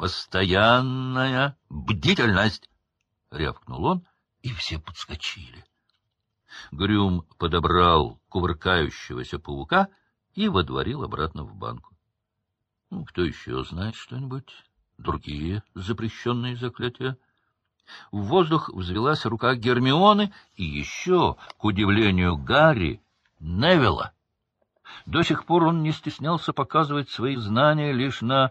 Постоянная бдительность! — рявкнул он, и все подскочили. Грюм подобрал кувыркающегося паука и водворил обратно в банку. Ну, кто еще знает что-нибудь? Другие запрещенные заклятия? В воздух взвелась рука Гермионы и еще, к удивлению Гарри, Невилла. До сих пор он не стеснялся показывать свои знания лишь на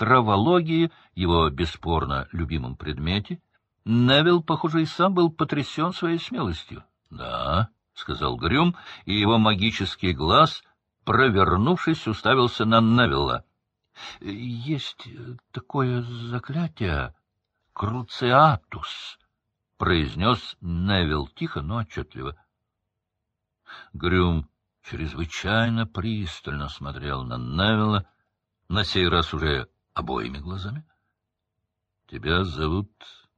травологии, его бесспорно любимом предмете. Невилл, похоже, и сам был потрясен своей смелостью. — Да, — сказал Грюм, и его магический глаз, провернувшись, уставился на Невилла. — Есть такое заклятие — Круциатус, — произнес Невилл тихо, но отчетливо. Грюм чрезвычайно пристально смотрел на Невилла, на сей раз уже обоими глазами. — Тебя зовут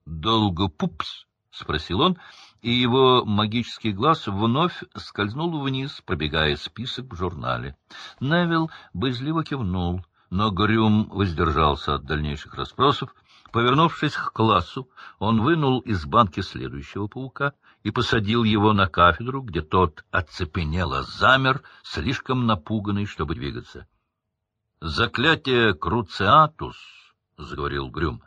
Долгопупс? — спросил он, и его магический глаз вновь скользнул вниз, пробегая список в журнале. Невил боязливо кивнул, но Грюм воздержался от дальнейших расспросов. Повернувшись к классу, он вынул из банки следующего паука и посадил его на кафедру, где тот оцепенело замер, слишком напуганный, чтобы двигаться. Заклятие Круциатус, — заговорил Грюм.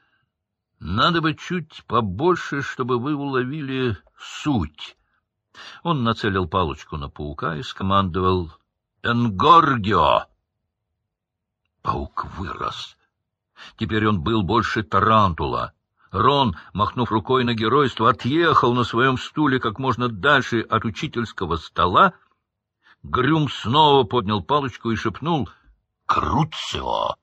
— Надо бы чуть побольше, чтобы вы уловили суть. Он нацелил палочку на паука и скомандовал «Энгоргио!». Паук вырос. Теперь он был больше тарантула. Рон, махнув рукой на геройство, отъехал на своем стуле как можно дальше от учительского стола. Грюм снова поднял палочку и шепнул — Круцио!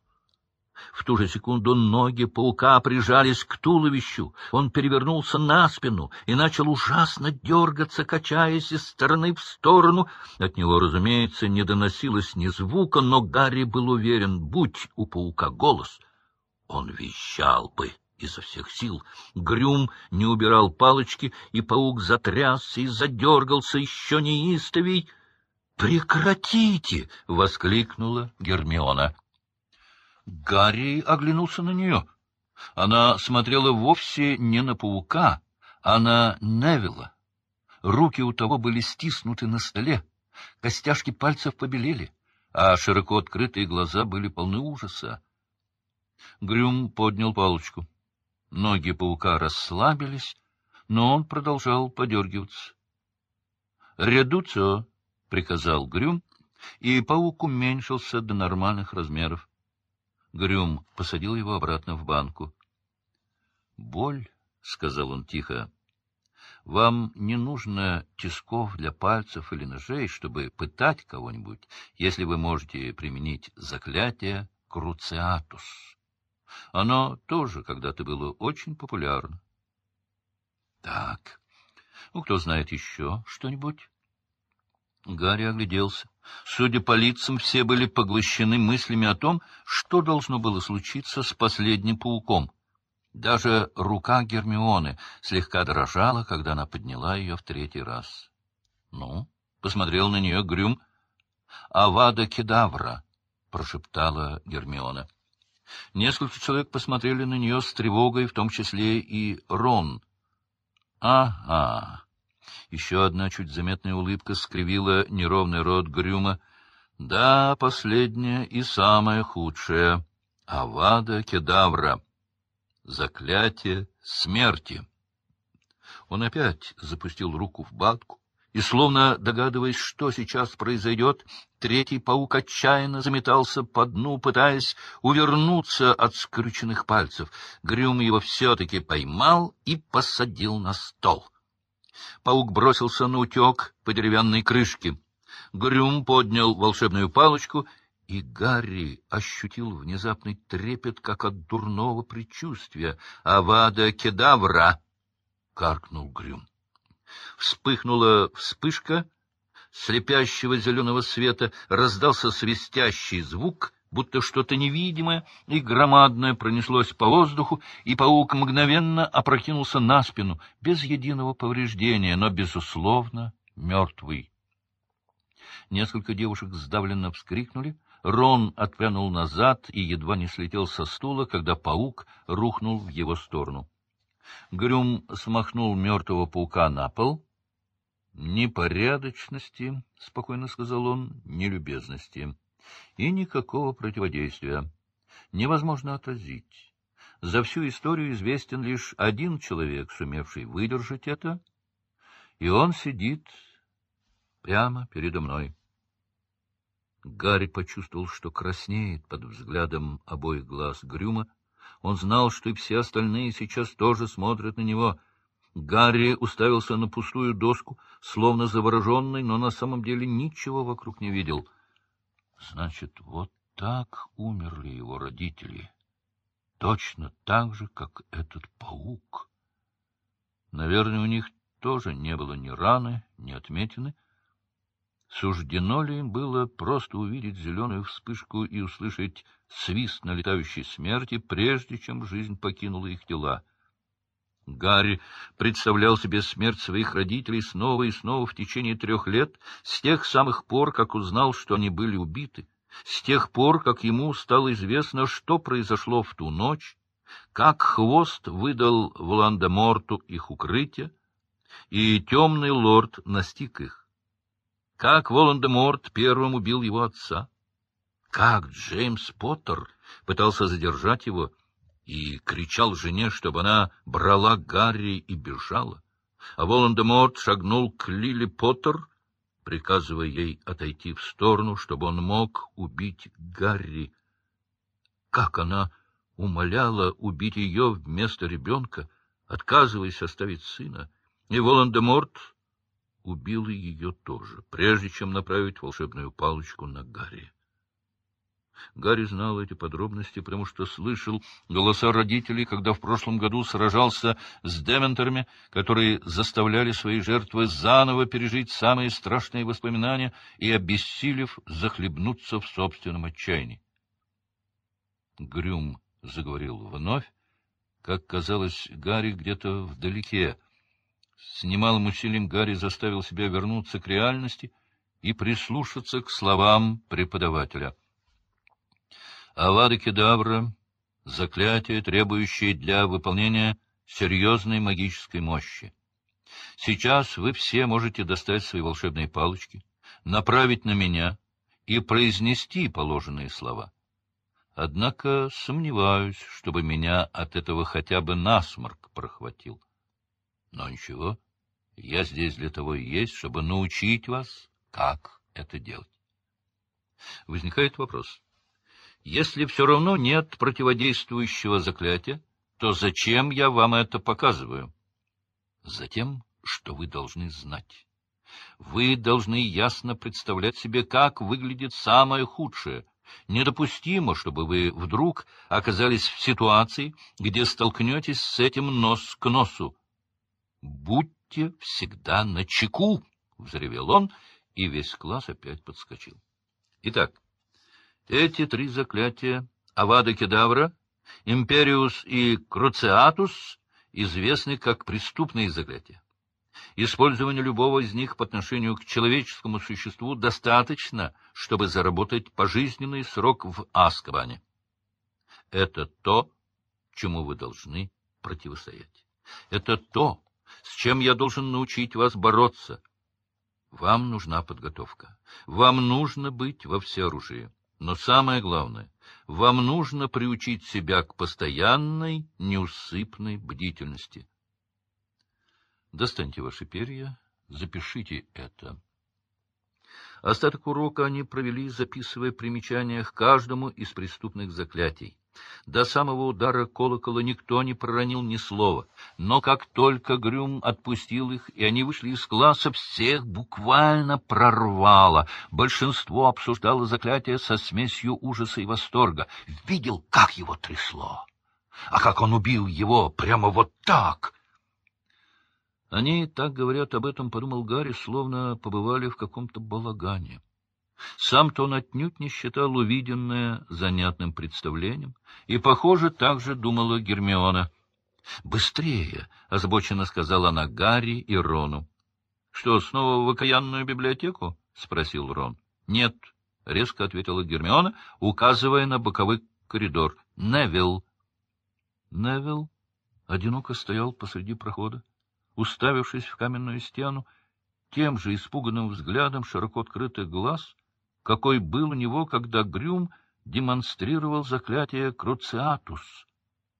В ту же секунду ноги паука прижались к туловищу. Он перевернулся на спину и начал ужасно дергаться, качаясь из стороны в сторону. От него, разумеется, не доносилось ни звука, но Гарри был уверен, будь у паука голос, он вещал бы изо всех сил. Грюм не убирал палочки, и паук затрясся и задергался еще неистовей. «Прекратите!» — воскликнула Гермиона. Гарри оглянулся на нее. Она смотрела вовсе не на паука, а на Невилла. Руки у того были стиснуты на столе, костяшки пальцев побелели, а широко открытые глаза были полны ужаса. Грюм поднял палочку. Ноги паука расслабились, но он продолжал подергиваться. — Редуцио! — приказал Грюм, и паук уменьшился до нормальных размеров. Грюм посадил его обратно в банку. — Боль, — сказал он тихо, — вам не нужно тисков для пальцев или ножей, чтобы пытать кого-нибудь, если вы можете применить заклятие Круциатус. Оно тоже когда-то было очень популярно. — Так, ну, кто знает еще что-нибудь? Гарри огляделся. Судя по лицам, все были поглощены мыслями о том, что должно было случиться с последним пауком. Даже рука Гермионы слегка дрожала, когда она подняла ее в третий раз. — Ну, — посмотрел на нее Грюм. — Авада кедавра, — прошептала Гермиона. Несколько человек посмотрели на нее с тревогой, в том числе и Рон. — Ага, еще одна чуть заметная улыбка скривила неровный рот Грюма. Да, последняя и самая худшая. Авада Кедавра. Заклятие смерти. Он опять запустил руку в батку, и, словно догадываясь, что сейчас произойдет, третий паук отчаянно заметался по дну, пытаясь увернуться от скрюченных пальцев. Грюм его все-таки поймал и посадил на стол. Паук бросился на утек по деревянной крышке. Грюм поднял волшебную палочку, и Гарри ощутил внезапный трепет, как от дурного предчувствия. «Авада кедавра!» — каркнул Грюм. Вспыхнула вспышка слепящего зеленого света, раздался свистящий звук — будто что-то невидимое и громадное пронеслось по воздуху, и паук мгновенно опрокинулся на спину, без единого повреждения, но, безусловно, мертвый. Несколько девушек сдавленно вскрикнули, Рон отпрянул назад и едва не слетел со стула, когда паук рухнул в его сторону. Грюм смахнул мертвого паука на пол. — Непорядочности, — спокойно сказал он, — нелюбезности. И никакого противодействия. Невозможно отразить. За всю историю известен лишь один человек, сумевший выдержать это, и он сидит прямо передо мной. Гарри почувствовал, что краснеет под взглядом обоих глаз Грюма. Он знал, что и все остальные сейчас тоже смотрят на него. Гарри уставился на пустую доску, словно завороженный, но на самом деле ничего вокруг не видел. Значит, вот так умерли его родители. Точно так же, как этот паук. Наверное, у них тоже не было ни раны, ни отметины, Суждено ли им было просто увидеть зеленую вспышку и услышать свист налетающей смерти, прежде чем жизнь покинула их тела? Гарри представлял себе смерть своих родителей снова и снова в течение трех лет, с тех самых пор, как узнал, что они были убиты, с тех пор, как ему стало известно, что произошло в ту ночь, как хвост выдал Волан-де-Морту их укрытие, и темный лорд настиг их. Как Волан-де-Морт первым убил его отца, как Джеймс Поттер пытался задержать его и кричал жене, чтобы она брала Гарри и бежала, а Волан-де-Морт шагнул к Лили Поттер, приказывая ей отойти в сторону, чтобы он мог убить Гарри. Как она умоляла убить ее вместо ребенка, отказываясь оставить сына, и Волан-де-Морт убил ее тоже, прежде чем направить волшебную палочку на Гарри. Гарри знал эти подробности, потому что слышал голоса родителей, когда в прошлом году сражался с дементорами, которые заставляли свои жертвы заново пережить самые страшные воспоминания и, обессилев, захлебнуться в собственном отчаянии. Грюм заговорил вновь, как казалось Гарри где-то вдалеке, с немалым усилием Гарри заставил себя вернуться к реальности и прислушаться к словам преподавателя. Авада Кедавра — заклятие, требующее для выполнения серьезной магической мощи. Сейчас вы все можете достать свои волшебные палочки, направить на меня и произнести положенные слова. Однако сомневаюсь, чтобы меня от этого хотя бы насморк прохватил. Но ничего, я здесь для того и есть, чтобы научить вас, как это делать. Возникает вопрос. Если все равно нет противодействующего заклятия, то зачем я вам это показываю? Затем, что вы должны знать. Вы должны ясно представлять себе, как выглядит самое худшее. Недопустимо, чтобы вы вдруг оказались в ситуации, где столкнетесь с этим нос к носу. Будьте всегда на чеку! — взревел он, и весь класс опять подскочил. Итак, эти три заклятия — Авада Кедавра, Империус и Круциатус — известны как преступные заклятия. Использование любого из них по отношению к человеческому существу достаточно, чтобы заработать пожизненный срок в Аскабане. Это то, чему вы должны противостоять. Это то, с чем я должен научить вас бороться. Вам нужна подготовка. Вам нужно быть во всеоружии. Но самое главное, вам нужно приучить себя к постоянной, неусыпной бдительности. Достаньте ваши перья, запишите это. Остаток урока они провели, записывая примечания к каждому из преступных заклятий. До самого удара колокола никто не проронил ни слова, но как только Грюм отпустил их, и они вышли из класса, всех буквально прорвало. Большинство обсуждало заклятие со смесью ужаса и восторга. Видел, как его трясло. А как он убил его прямо вот так! Они так говорят об этом, подумал Гарри, словно побывали в каком-то балагане. Сам-то он отнюдь не считал увиденное занятным представлением, и, похоже, так же думала Гермиона. «Быстрее!» — озабоченно сказала она Гарри и Рону. — Что, снова в окаянную библиотеку? — спросил Рон. — Нет, — резко ответила Гермиона, указывая на боковой коридор. — Невилл. Невилл одиноко стоял посреди прохода, уставившись в каменную стену, тем же испуганным взглядом широко открытых глаз, какой был у него, когда Грюм демонстрировал заклятие Круциатус,